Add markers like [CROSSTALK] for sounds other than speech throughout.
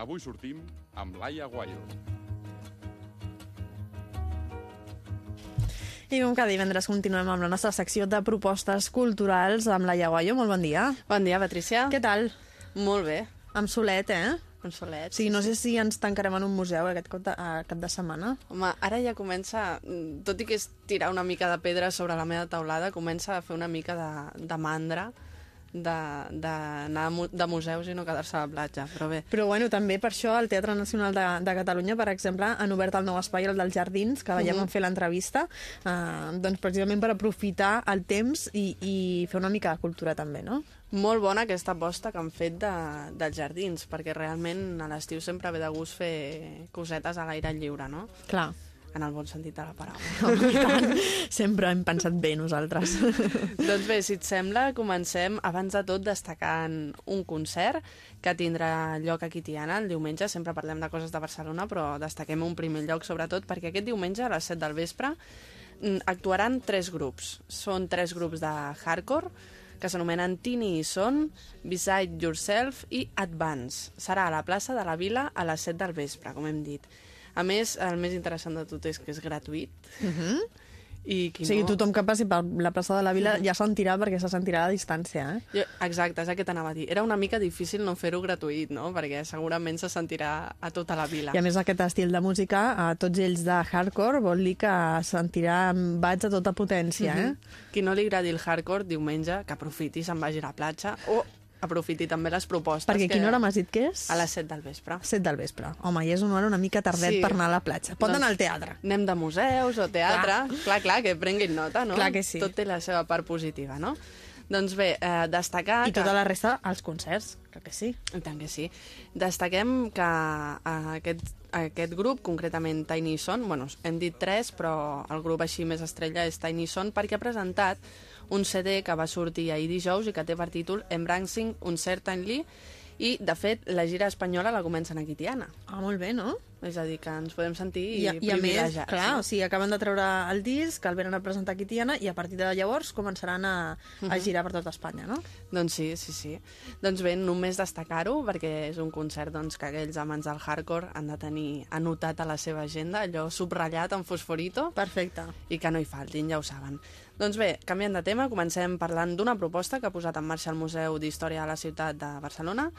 Avui sortim amb Laia Guayo. I com cada divendres continuem amb la nostra secció de propostes culturals amb la Iaguayo. Molt bon dia. Bon dia, Patricia. Què tal? Molt bé. Amb solet, eh? Un solet. Sigui, no sé si ens tancarem en un museu aquest cap de, eh, cap de setmana. Home, ara ja comença, tot i que és tirar una mica de pedra sobre la meva taulada, comença a fer una mica de, de mandra d'anar de museus i no quedar-se a la platja, però bé. Però bueno, també per això el Teatre Nacional de, de Catalunya, per exemple, han obert el nou espai, el dels Jardins, que veiem uh -huh. en fer l'entrevista, eh, doncs precisament per aprofitar el temps i, i fer una mica de cultura també, no? Molt bona aquesta aposta que han fet de, dels jardins, perquè realment a l'estiu sempre ve de gust fer cosetes a l'aire lliure, no? Clar en el bon sentit de la paraula. [LAUGHS] Sempre hem pensat bé nosaltres. [LAUGHS] doncs bé, si et sembla, comencem abans de tot destacant un concert que tindrà lloc aquí a Tiana el diumenge. Sempre parlem de coses de Barcelona, però destaquem un primer lloc sobretot perquè aquest diumenge a les 7 del vespre mm, actuaran tres grups. Són tres grups de hardcore que s'anomenen Tini i Son, Beside Yourself i Advance. Serà a la plaça de la Vila a les 7 del vespre, com hem dit. A més, el més interessant de tot és que és gratuït. Uh Mhm. -huh. I qui o sigui, no... tothom que passi per la plaça de la Vila ja sentirà perquè se sentirà a distància, eh? Jo, exacte, és el que t'anava a dir. Era una mica difícil no fer-ho gratuït, no? Perquè segurament se sentirà a tota la vila. I a més aquest estil de música, a tots ells de hardcore, vol dir que sentirà bats a tota potència, eh? Mm -hmm. Qui no li agradi el hardcore, diumenge, que aprofiti se'n vagi a la platja, o aprofiti també les propostes. Perquè que... quina hora m'has dit que és? A les 7 del vespre. 7 del vespre. Home, i és una hora una mica tardet Sí. per anar a la platja. Pot Doncs anar al teatre. Anem de museus o teatre. Clar, clar, clar que prenguin nota, no? Clar que sí. Tot té la seva part positiva, no? Doncs bé, eh, destacar... I tota la resta, als concerts, clar que sí. I tant que sí. Destaquem que eh, aquest, aquest grup, concretament Tiny Son, bueno, hem dit tres, però el grup així més estrella és Tiny Son, perquè ha presentat un CD que va sortir ahir dijous i que té per títol Embracing Uncertainly, i, de fet, la gira espanyola la comencen aquí Tiana. Ah, molt bé, no? És a dir, que ens podem sentir I, a- i a més, clar, no? o sigui, acaben de treure el disc, el venen a presentar aquí Tiana, i a partir de llavors començaran a, a girar per tota Espanya, no? Doncs sí, sí, sí. Doncs bé, només destacar-ho, perquè és un concert doncs, que aquells amants del hardcore han de tenir anotat a la seva agenda, allò subratllat en fosforito, Perfecte. i que no hi faltin, ja ho saben. Doncs bé, canviant de tema, comencem parlant d'una proposta que ha posat en marxa el Museu d'Història de la Ciutat de Barcelona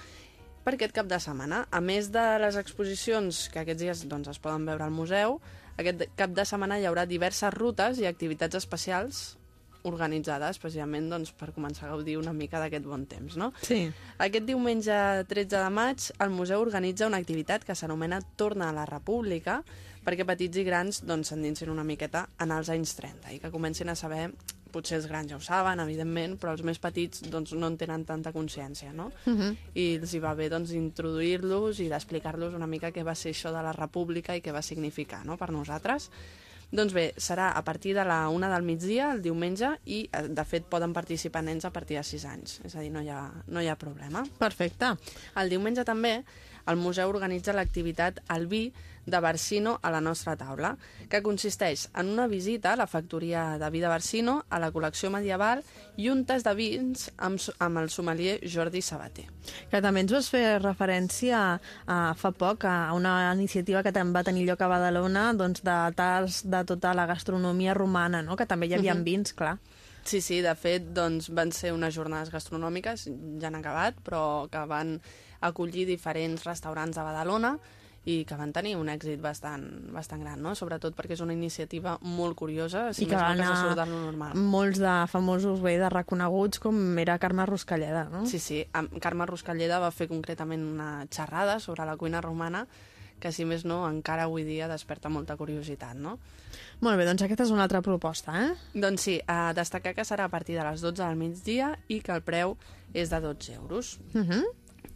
per aquest cap de setmana. A més de les exposicions que aquests dies doncs, es poden veure al museu, aquest cap de setmana hi haurà diverses rutes i activitats especials organitzades especialment doncs, per començar a gaudir una mica d'aquest bon temps. No? Sí. Aquest diumenge 13 de maig el museu organitza una activitat que s'anomena Torna a la República perquè petits i grans doncs, s'endinsin una miqueta en els anys 30 i que comencin a saber, potser els grans ja ho saben, evidentment, però els més petits doncs, no en tenen tanta consciència, no? Uh -huh. I els hi va bé doncs, introduir-los i d'explicar-los una mica què va ser això de la república i què va significar no? per nosaltres. Doncs bé, serà a partir de la una del migdia, el diumenge, i eh, de fet poden participar nens a partir de 6 anys, és a dir, no hi ha, no hi ha problema. Perfecte. El diumenge també el museu organitza l'activitat El vi de Barsino a la nostra taula, que consisteix en una visita a la factoria de vi de Barsino, a la col·lecció medieval i un tas de vins amb, amb el sommelier Jordi Sabater. Que també ens vas fer referència a, fa poc a una iniciativa que també va tenir lloc a Badalona doncs, de tals de tota la gastronomia romana, no? que també hi havia vins, clar. Sí, sí, de fet, doncs, van ser unes jornades gastronòmiques, ja han acabat, però que van acollir diferents restaurants de Badalona i que van tenir un èxit bastant, bastant gran, no? sobretot perquè és una iniciativa molt curiosa, si I que no van del normal. molts de famosos bé de reconeguts com era Carme Ruscalleda, no? Sí, sí. Carme Ruscalleda va fer concretament una xerrada sobre la cuina romana que, si més no, encara avui dia desperta molta curiositat, no? Molt bé, doncs aquesta és una altra proposta, eh? Doncs sí, a destacar que serà a partir de les 12 del migdia i que el preu és de 12 euros. Uh -huh.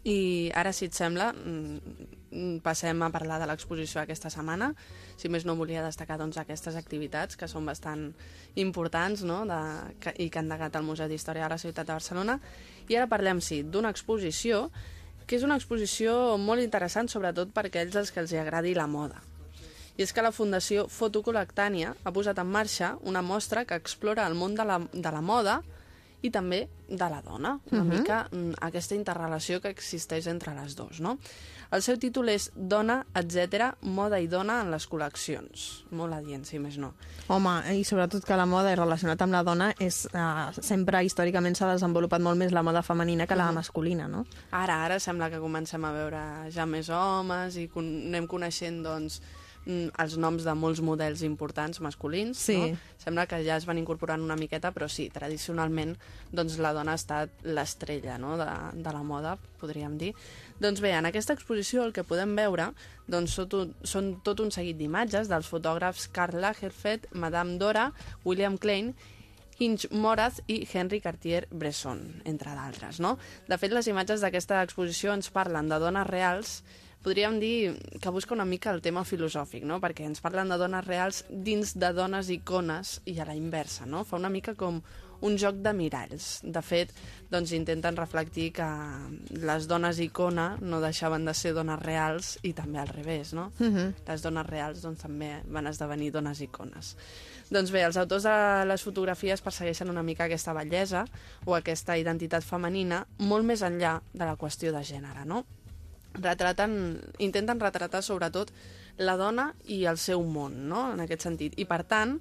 I ara, si et sembla, mm, passem a parlar de l'exposició aquesta setmana. Si més no, volia destacar doncs, aquestes activitats que són bastant importants no? de, que, i que han degat al Museu d'Història de la Ciutat de Barcelona. I ara parlem, sí, d'una exposició que és una exposició molt interessant, sobretot per aquells als que els agradi la moda. I és que la Fundació Fotocolectània ha posat en marxa una mostra que explora el món de la, de la moda i també de la dona, una uh -huh. mica mm, aquesta interrelació que existeix entre les dues, no? El seu títol és Dona, etc. moda i dona en les col·leccions. Molt adient, si més no. Home, i sobretot que la moda relacionat amb la dona és, uh, sempre històricament s'ha desenvolupat molt més la moda femenina que la masculina, no? Ara, ara sembla que comencem a veure ja més homes i con anem coneixent, doncs, els noms de molts models importants masculins, Sí. no? Sembla que ja es van incorporant una miqueta, però sí, tradicionalment doncs, la dona ha estat l'estrella no? de, de la moda, podríem dir. Doncs bé, en aquesta exposició el que podem veure doncs, són, tot, són tot un seguit d'imatges dels fotògrafs Karl Lagerfeld, Madame Dora, William Klein Hinch Moraz i Henry Cartier-Bresson, entre d'altres. No? De fet, les imatges d'aquesta exposició ens parlen de dones reals podríem dir que busca una mica el tema filosòfic, no? perquè ens parlen de dones reals dins de dones icones i a la inversa. No? Fa una mica com un joc de miralls. De fet, doncs, intenten reflectir que les dones icona no deixaven de ser dones reals i també al revés, no? Uh -huh. Les dones reals doncs, també van esdevenir dones icones. Doncs bé, els autors de les fotografies persegueixen una mica aquesta bellesa o aquesta identitat femenina molt més enllà de la qüestió de gènere, no? Retraten, intenten retratar sobretot la dona i el seu món, no?, en aquest sentit. I per tant,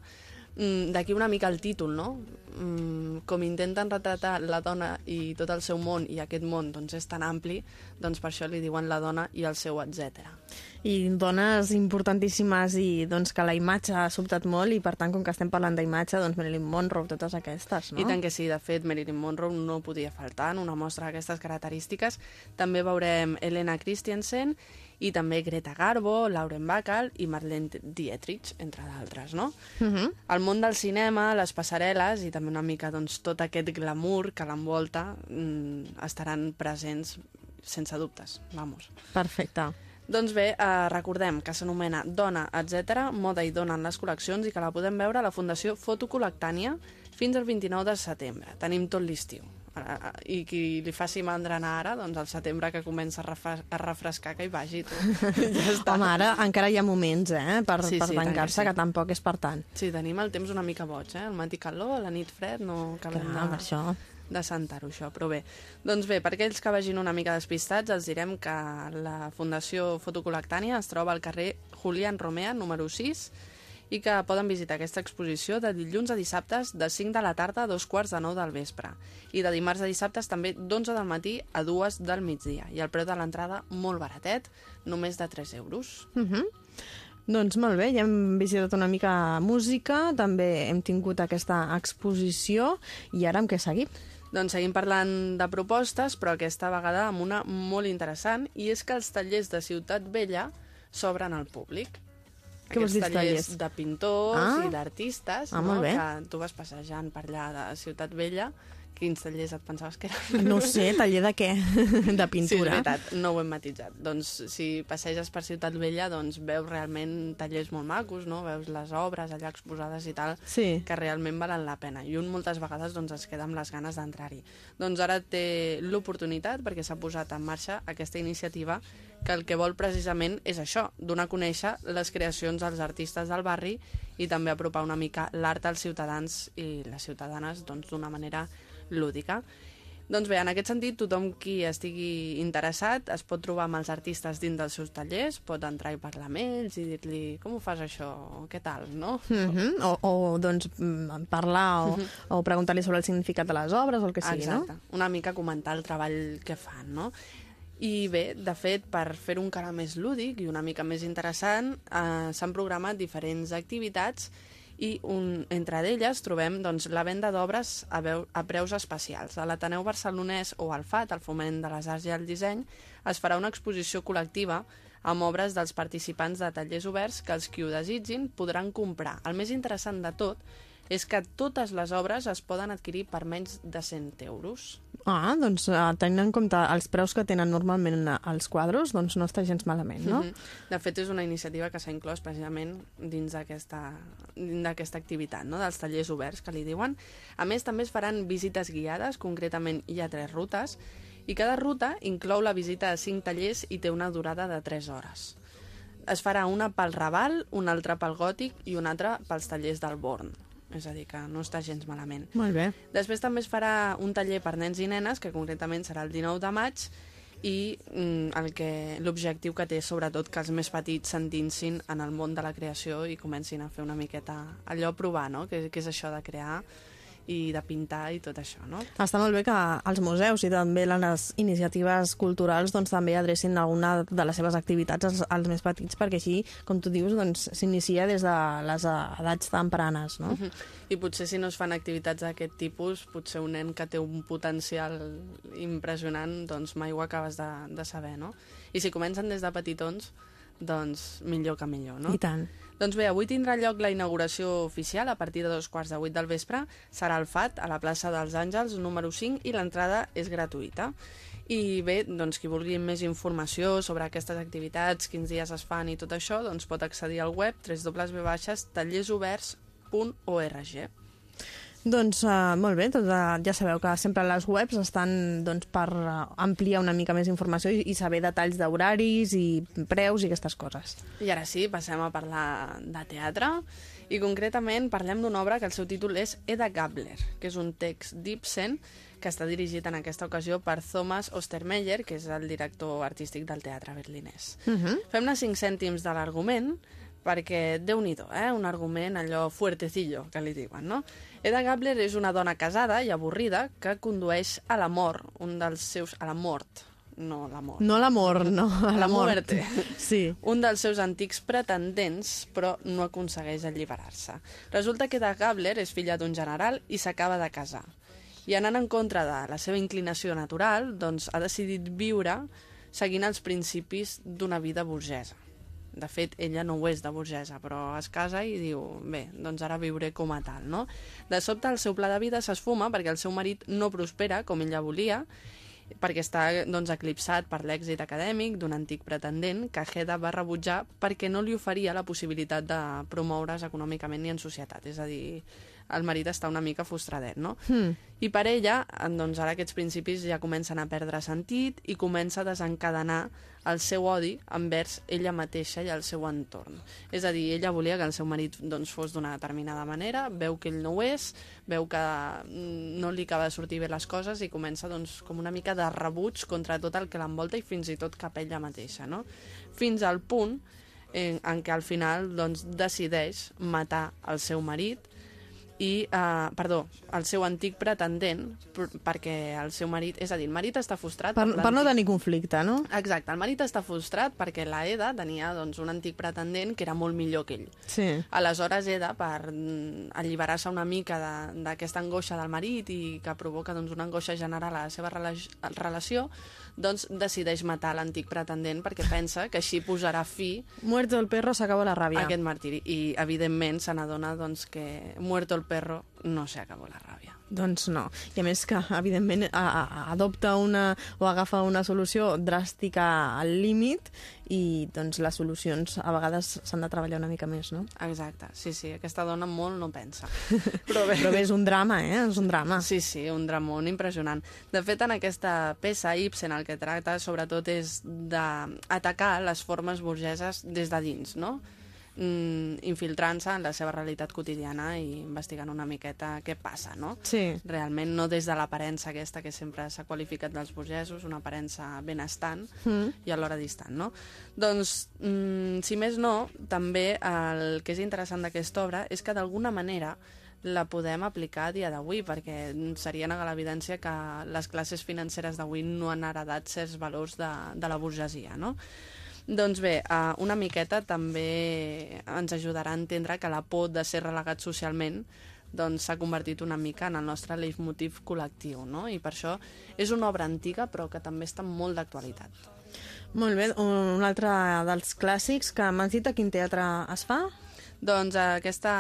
mm, d'aquí una mica el títol, no? Mm, Com intenten retratar la dona i tot el seu món, i aquest món doncs, és tan ampli, doncs per això li diuen la dona i el seu etc. I dones importantíssimes i doncs, que la imatge ha sobtat molt i per tant, com que estem parlant d'imatge, doncs Marilyn Monroe, totes aquestes, no? I tant que sí, de fet, Marilyn Monroe no podia faltar en una mostra d'aquestes característiques. També veurem Helena Christensen i també Greta Garbo, Lauren Bacall i Marlene Dietrich, entre d'altres, no? Uh -huh. El món del cinema, les passarel·les i també una mica doncs, tot aquest glamour que l'envolta mm, estaran presents sense dubtes, vamos. Perfecte. Doncs bé, eh, recordem que s'anomena Dona, etc. Moda i Dona en les col·leccions i que la podem veure a la Fundació Fotocol·lectània fins al 29 de setembre. Tenim tot l'estiu. I qui li faci mandra anar ara, doncs al setembre que comença a, refres a refrescar que hi vagi. Tu. [LAUGHS] ja està. Home, ara encara hi ha moments, eh?, per, Sí, per sí, tancar-se, sí. que tampoc és per tant. Sí, tenim el temps una mica boig, eh? El matí calor, la nit fred, no acabem Clar, de, això. de sentar-ho, això. Però bé, doncs bé, per aquells que vagin una mica despistats, els direm que la Fundació Fotocol·lectània es troba al carrer Julián Romea, número 6, i que poden visitar aquesta exposició de dilluns a dissabtes de 5 de la tarda a dos quarts de 9 del vespre i de dimarts a dissabtes també d'11 del matí a 2 del migdia i el preu de l'entrada molt baratet, només de 3 euros. Uh -huh. Doncs molt bé, ja hem visitat una mica música, també hem tingut aquesta exposició, i ara amb què seguim? Doncs seguim parlant de propostes, però aquesta vegada amb una molt interessant, i és que els tallers de Ciutat Vella s'obren al públic. Què vols dir, tallers? de pintors Ah. i d'artistes, Ah, no? que tu vas passejant per allà de Ciutat Vella. Quins tallers et pensaves que eren? No sé, taller de què? De Sí, és pintura? veritat, no ho hem matitzat. Doncs si passeges per Ciutat Vella, doncs veus realment tallers molt macos, no? Veus les obres allà exposades i tal, Sí. que realment valen la pena. I un moltes vegades doncs, es queda amb les ganes d'entrar-hi. Doncs ara té l'oportunitat, perquè s'ha posat en marxa aquesta iniciativa, que el que vol precisament és això, donar a conèixer les creacions dels artistes del barri i també apropar una mica l'art als ciutadans i les ciutadanes doncs, d'una manera lúdica. Doncs bé, en aquest sentit, tothom qui estigui interessat es pot trobar amb els artistes dins dels seus tallers, pot entrar i parlar amb ells i dir-li com ho fas això, què tal, no? Uh -huh. o, o doncs mm, parlar o, o preguntar-li sobre el significat de les obres o el que sigui, Exacte. no? Una mica comentar el treball que fan, no? I bé, de fet, per fer-ho encara més lúdic i una mica més interessant, eh, s'han programat diferents activitats i un, entre d'elles trobem doncs, la venda d'obres a, a preus especials. A l'Ateneu Barcelonès o al FAT, el Foment de les Arts i el Disseny, es farà una exposició col·lectiva amb obres dels participants de tallers oberts que els qui ho desitgin podran comprar. El més interessant de tot és que totes les obres es poden adquirir per menys de 100 euros. Ah, doncs uh, tenint en compte els preus que tenen normalment eh, els quadros, doncs no està gens malament, no? Mhm. De fet, és una iniciativa que s'ha inclòs precisament dins d'aquesta dins d'aquesta activitat, no? dels tallers oberts, que li diuen. A més, també es faran visites guiades, concretament hi ha tres rutes, i cada ruta inclou la visita a cinc tallers i té una durada de 3 hores. Es farà una pel Raval, una altra pel Gòtic i una altra pels tallers del Born. És a dir, que no està gens malament. Molt bé. Després també es farà un taller per nens i nenes, que concretament serà el 19 de maig, i mm, el que l'objectiu que té sobretot que els més petits s'endinsin en el món de la creació i comencin a fer una miqueta allò a provar, no? Que, que és això de crear i de pintar i tot això, no? Està molt bé que els museus i també les iniciatives culturals doncs, també adrecin alguna de les seves activitats als, als més petits, perquè així, com tu dius, doncs, s'inicia des de les edats tempranes, no? Mhm. I potser si no es fan activitats d'aquest tipus, potser un nen que té un potencial impressionant, doncs mai ho acabes de, de saber, no? I si comencen des de petitons, doncs millor que millor, no? I tant. Doncs bé, avui tindrà lloc la inauguració oficial a partir de dos quarts de vuit del vespre. Serà al FAT, a la plaça dels Àngels, número 5, i l'entrada és gratuïta. I bé, doncs qui vulgui més informació sobre aquestes activitats, quins dies es fan i tot això, doncs pot accedir al web www.tallersoberts.org. Doncs uh, molt bé, doncs, uh, ja sabeu que sempre les webs estan doncs, per uh, ampliar una mica més informació i, i saber detalls d'horaris i preus i aquestes coses. I ara sí, passem a parlar de teatre i concretament parlem d'una obra que el seu títol és Eda Gabler, que és un text d'Ibsen que està dirigit en aquesta ocasió per Thomas Ostermeyer, que és el director artístic del teatre berlinès. Uh -huh. Fem-ne cinc cèntims de l'argument, perquè déu nhi eh? un argument allò fuertecillo, que li diuen, no? Eda Gabler és una dona casada i avorrida que condueix a la mort, un dels seus... a la mort, no la mort. No l'amor, no, a la, la mort. muerte. [LAUGHS] Sí. un dels seus antics pretendents, però no aconsegueix alliberar-se. Resulta que Eda Gabler és filla d'un general i s'acaba de casar. I anant en contra de la seva inclinació natural, doncs ha decidit viure seguint els principis d'una vida burgesa. De fet, ella no ho és de burgesa, però es casa i diu, bé, doncs ara viuré com a tal, no? De sobte, el seu pla de vida s'esfuma perquè el seu marit no prospera com ella volia perquè està doncs, eclipsat per l'èxit acadèmic d'un antic pretendent que Heda va rebutjar perquè no li oferia la possibilitat de promoure's econòmicament ni en societat. És a dir, el marit està una mica frustradet, no? Hmm. I per ella, doncs ara aquests principis ja comencen a perdre sentit i comença a desencadenar el seu odi envers ella mateixa i el seu entorn. És a dir, ella volia que el seu marit doncs, fos d'una determinada manera, veu que ell no ho és, veu que mm, no li acaba de sortir bé les coses i comença doncs, com una mica de rebuig contra tot el que l'envolta i fins i tot cap ella mateixa, no? Fins al punt en, en què al final doncs, decideix matar el seu marit i, eh, perdó, el seu antic pretendent, per, perquè el seu marit, és a dir, el marit està frustrat... Per, per no tenir conflicte, no? Exacte, el marit està frustrat perquè la Eda tenia doncs, un antic pretendent que era molt millor que ell. Sí. Aleshores, Eda, per alliberar-se una mica de- d'aquesta angoixa del marit i que provoca doncs, una angoixa general a la seva rela relació, doncs decideix matar l'antic pretendent perquè pensa que així posarà fi Muerto el perro, s'acaba la ràbia. aquest martiri. I, evidentment, se n'adona doncs, que muerto el perro no se acabó la ràbia. Doncs no. I a més que, evidentment, a, a, adopta una o agafa una solució dràstica al límit i doncs les solucions a vegades s'han de treballar una mica més, no? Exacte, sí, sí, aquesta dona molt no pensa. [LAUGHS] Però bé, Però bé, és un drama, eh? És un drama. Sí, sí, un dramón impressionant. De fet, en aquesta peça, Ibsen el que tracta sobretot és d'atacar les formes burgeses des de dins, no? Mm, infiltrant-se en la seva realitat quotidiana i investigant una miqueta què passa, no? Sí. Realment no des de l'aparença aquesta que sempre s'ha qualificat dels burgesos, una aparença benestant Mm. i alhora distant, no? Doncs, mm, si més no, també el que és interessant d'aquesta obra és que d'alguna manera la podem aplicar a dia d'avui, perquè seria negar l'evidència que les classes financeres d'avui no han heredat certs valors de, de la burgesia, no? Doncs bé, eh, una miqueta també ens ajudarà a entendre que la por de ser relegat socialment doncs s'ha convertit una mica en el nostre leitmotiv col·lectiu, no? I per això és una obra antiga però que també està molt d'actualitat. Molt bé, un altre dels clàssics que m'has dit a quin teatre es fa? Doncs aquesta,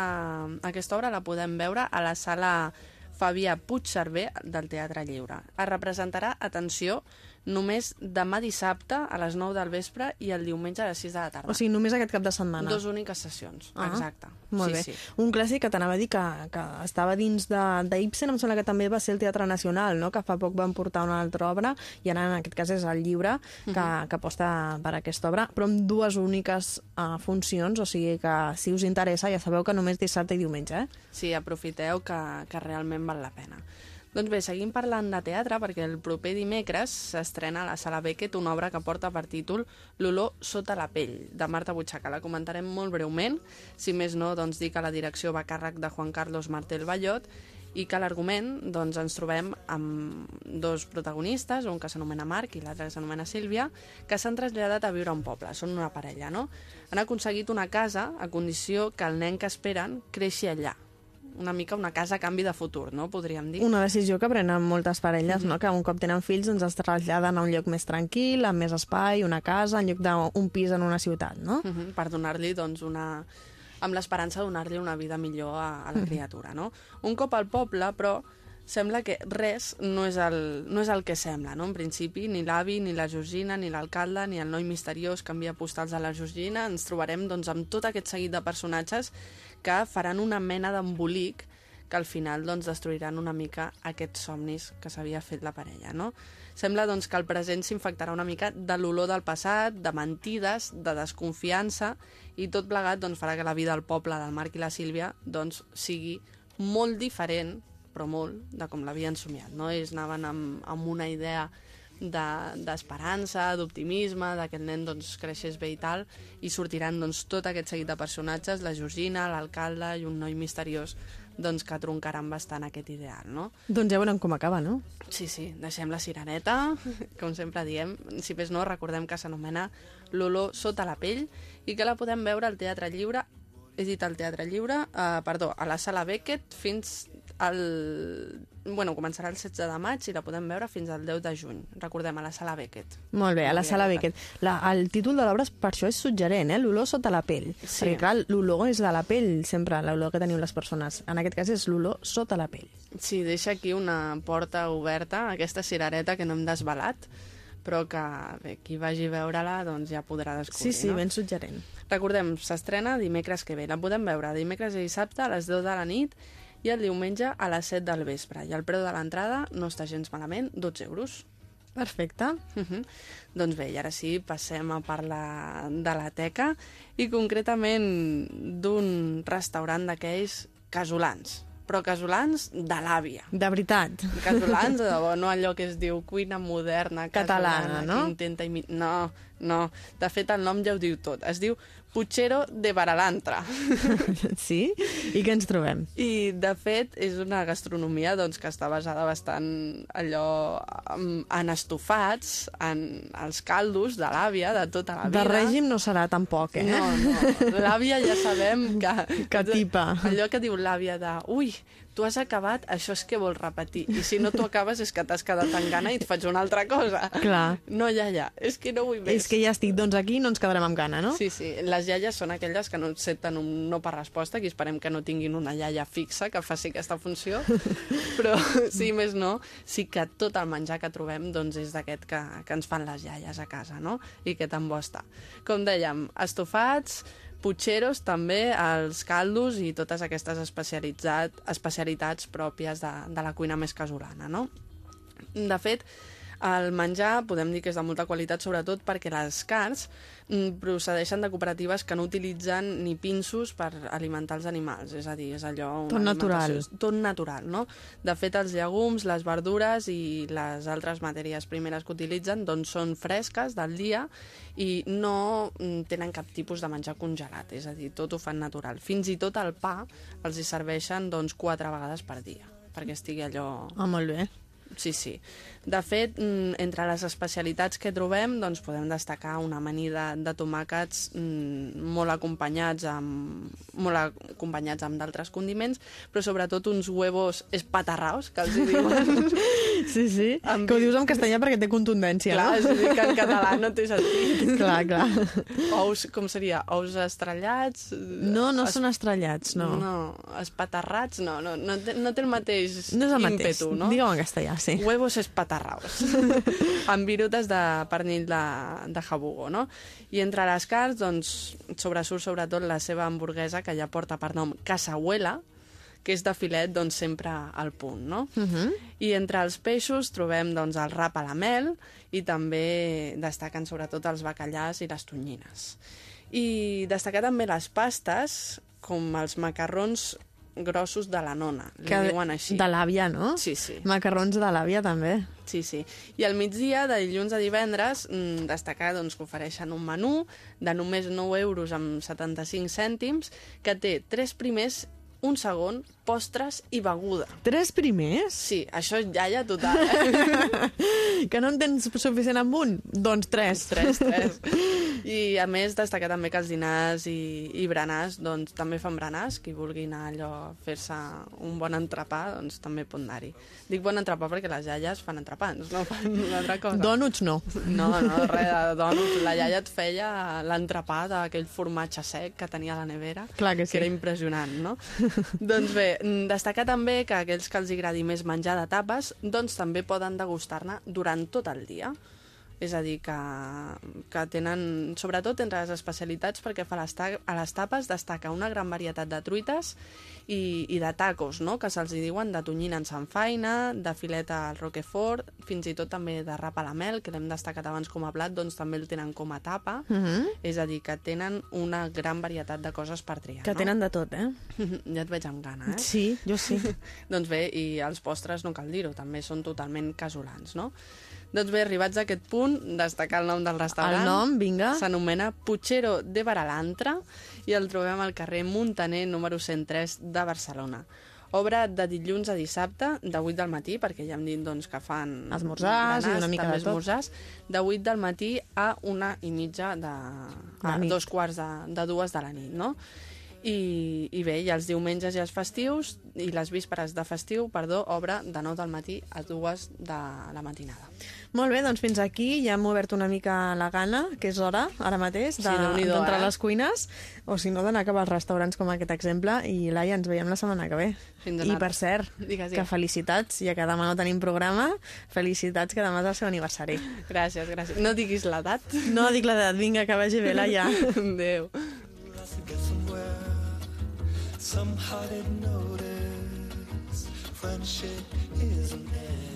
aquesta obra la podem veure a la sala Fabià Puigcerver del Teatre Lliure. Es representarà, atenció, només demà dissabte a les 9 del vespre i el diumenge a les 6 de la tarda. O sigui, només aquest cap de setmana. Dos úniques sessions, Ah, exacte. Molt sí, bé. Sí. Un clàssic que t'anava a dir que, que estava dins d'Ibsen, em sembla que també va ser el Teatre Nacional, no? que fa poc van portar una altra obra, i ara en aquest cas és el llibre que, Mhm. que aposta per aquesta obra, però amb dues úniques uh, funcions, o sigui que si us interessa ja sabeu que només dissabte i diumenge, eh? Sí, aprofiteu que, que realment val la pena. Doncs bé, seguim parlant de teatre perquè el proper dimecres s'estrena a la Sala Beckett una obra que porta per títol L'olor sota la pell, de Marta Butxaca. La comentarem molt breument. Si més no, doncs dir que la direcció va càrrec de Juan Carlos Martel Ballot i que l'argument doncs, ens trobem amb dos protagonistes, un que s'anomena Marc i l'altre que s'anomena Sílvia, que s'han traslladat a viure a un poble, són una parella, no? Han aconseguit una casa a condició que el nen que esperen creixi allà, una mica una casa a canvi de futur, no? Podríem dir. Una decisió que prenen moltes parelles, Mhm. no? que un cop tenen fills doncs es traslladen a un lloc més tranquil, amb més espai, una casa, en lloc d'un pis en una ciutat, no? Uh -huh, per donar-li, doncs, una... amb l'esperança de donar-li una vida millor a, a la criatura, no? Un cop al poble, però, sembla que res no és el, no és el que sembla, no? En principi, ni l'avi, ni la Georgina, ni l'alcalde, ni el noi misteriós que envia postals a la Georgina, ens trobarem, doncs, amb tot aquest seguit de personatges que faran una mena d'embolic que al final doncs, destruiran una mica aquests somnis que s'havia fet la parella. No? Sembla doncs, que el present s'infectarà una mica de l'olor del passat, de mentides, de desconfiança, i tot plegat doncs, farà que la vida del poble del Marc i la Sílvia doncs, sigui molt diferent, però molt, de com l'havien somiat. No? Ells anaven amb, amb una idea d'esperança, de, d'optimisme, de que el nen doncs, creixés bé i tal, i sortiran doncs, tot aquest seguit de personatges, la Georgina, l'alcalde i un noi misteriós doncs, que troncaran bastant aquest ideal, no? Doncs ja veurem com acaba, no? Sí, sí, deixem la sireneta, [LAUGHS] com sempre diem. Si més no, recordem que s'anomena L'olor sota la pell i que la podem veure al Teatre Lliure, he dit al Teatre Lliure, eh, perdó, a la Sala Beckett fins al... Bueno, començarà el 16 de maig i la podem veure fins al 10 de juny. Recordem, a la Sala Beckett. Molt bé, a la sala. Beckett. La, el títol de l'obra per això és suggerent, eh? l'olor sota la pell. Sí. Perquè, clar, l'olor és de la pell, sempre, l'olor que tenim les persones. En aquest cas és l'olor sota la pell. Sí, deixa aquí una porta oberta, aquesta cirereta que no hem desvelat, però que bé, qui vagi a veure-la doncs ja podrà descobrir. Sí, sí, no? ben suggerent. Recordem, s'estrena dimecres que ve. La podem veure dimecres i dissabte a les 10 de la nit i el diumenge a les 7 del vespre. I el preu de l'entrada no està gens malament, 12 euros. Perfecte. Uh -huh. Doncs bé, i ara sí, passem a parlar de la teca i concretament d'un restaurant d'aquells casolans, però casolans de l'àvia. De veritat. Casolans, de debò, [LAUGHS] no allò que es diu cuina moderna, Catalana, casolana, no? que intenta imi... No, no. De fet, el nom ja ho diu tot. Es diu Puchero de Baralantra. [LAUGHS] sí? I què ens trobem? I, de fet, és una gastronomia doncs, que està basada bastant allò en, en estofats, en els caldos de l'àvia, de tota la vida. De règim no serà tampoc, eh? No, no. L'àvia ja sabem que... Que tipa. Allò que diu l'àvia de... Ui, tu has acabat, això és que vols repetir. I si no t'ho acabes és que t'has quedat en gana i et faig una altra cosa. Clar. No, ja, ja. És que no vull més. És que ja estic, doncs aquí no ens quedarem amb gana, no? Sí, sí. Les iaies són aquelles que no accepten un no per resposta, que esperem que no tinguin una iaia fixa que faci aquesta funció, [LAUGHS] però sí, més no, sí que tot el menjar que trobem doncs, és d'aquest que, que ens fan les iaies a casa, no? I que tan bo està. Com dèiem, estofats, putxeros també, els caldos i totes aquestes especialitzat, especialitats pròpies de, de la cuina més casolana, no? De fet, el menjar podem dir que és de molta qualitat, sobretot perquè les carns mm, procedeixen de cooperatives que no utilitzen ni pinços per alimentar els animals, és a dir, és allò... Tot natural. Tot natural, no? De fet, els llegums, les verdures i les altres matèries primeres que utilitzen doncs són fresques del dia i no mm, tenen cap tipus de menjar congelat, és a dir, tot ho fan natural. Fins i tot el pa els hi serveixen doncs, quatre vegades per dia, perquè estigui allò Ah, molt bé. Sí, sí. De fet, mm, entre les especialitats que trobem, doncs podem destacar una amanida de tomàquets mm, molt acompanyats amb molt acompanyats amb d'altres condiments, però sobretot uns huevos espatarraos, que els [LAUGHS] diuen, Sí, sí. Amb- Que ho dius en castellà perquè té contundència, Clar, és a dir, que en català no té sentit. no? [LAUGHS] Clar, clar. Ous, com seria? Ous estrellats? No, no són estrellats, no. No, espaterrats, no, no, no, té, no té el mateix No és el mateix. ímpetu, no? Digue'm en castellà, sí. Huevos espatarraos. [LAUGHS] amb virutes de pernil de, de jabugo, no? I entre les carns, doncs, sobresurt sobretot la seva hamburguesa, que ja porta per nom Casahuela, que és de filet, doncs, sempre al punt, no? Uh -huh. I entre els peixos trobem doncs, el rap a la mel i també destaquen sobretot els bacallars i les tonyines. I destacar també les pastes, com els macarrons grossos de la nona, li diuen així. De l'àvia, no? Sí, sí. Macarrons de l'àvia, també. Sí, sí. I al migdia, de dilluns a divendres, mm, destacar doncs, que ofereixen un menú de només 9 euros amb 75 cèntims, que té tres primers, un segon, postres i beguda. Tres primers? Sí, això és jaia total. Eh? [LAUGHS] Que no en tens suficient amb un? Doncs tres. tres, tres. [LAUGHS] I a més, destacar també que els dinars i, i berenars, doncs també fan berenars. Qui vulgui anar allò a fer-se un bon entrepà, doncs també pot anar-hi. Dic bon entrepà perquè les iaies fan entrepans, no fan una altra cosa. Dònuts no. No, no, res de dònuts. La iaia et feia l'entrepà d'aquell formatge sec que tenia a la nevera, Clar que sí. que era impressionant, no? doncs bé, destacar també que aquells que els agradi més menjar de tapes, doncs també poden degustar-ne durant tot el dia. És a dir, que, que tenen, sobretot entre les especialitats, perquè fa les a les tapes destaca una gran varietat de truites i, i de tacos, no? que se'ls diuen de tonyina en sanfaina, de filet al roquefort, fins i tot també de rap a la mel, que l'hem destacat abans com a plat, doncs també el tenen com a tapa. Uh -huh. És a dir, que tenen una gran varietat de coses per triar. Que no? tenen de tot, eh? [LAUGHS] ja et veig amb gana, eh? Sí, jo sí. [LAUGHS] doncs bé, i els postres no cal dir-ho, també són totalment casolans, no? Doncs bé, arribats a aquest punt, destacar el nom del restaurant. El nom, vinga. S'anomena Puchero de Baralantra i el trobem al carrer Montaner, número 103 de Barcelona. Obre de dilluns a dissabte, de 8 del matí, perquè ja hem dit doncs, que fan... Esmorzars i una mica de tot. esmorzars, de 8 del matí a una i mitja de... A dos quarts de, de dues de la nit, no? I, I bé, i els diumenges i els festius, i les vísperes de festiu, perdó, obre de 9 del matí a 2 de la matinada. Molt bé, doncs fins aquí ja hem obert una mica la gana, que és hora, ara mateix, Sí, de- d'entrar eh? a les cuines, o si no, d'anar cap als restaurants com aquest exemple, i Laia, ens veiem la setmana que ve. Fins I per cert, Digues, que digues. felicitats, ja que demà no tenim programa, felicitats que demà és el seu aniversari. Gràcies, gràcies. No diguis l'edat. No dic l'edat, vinga, que vagi bé, Laia. [LAUGHS] Adéu. somewhere. Somehow didn't notice friendship is an end.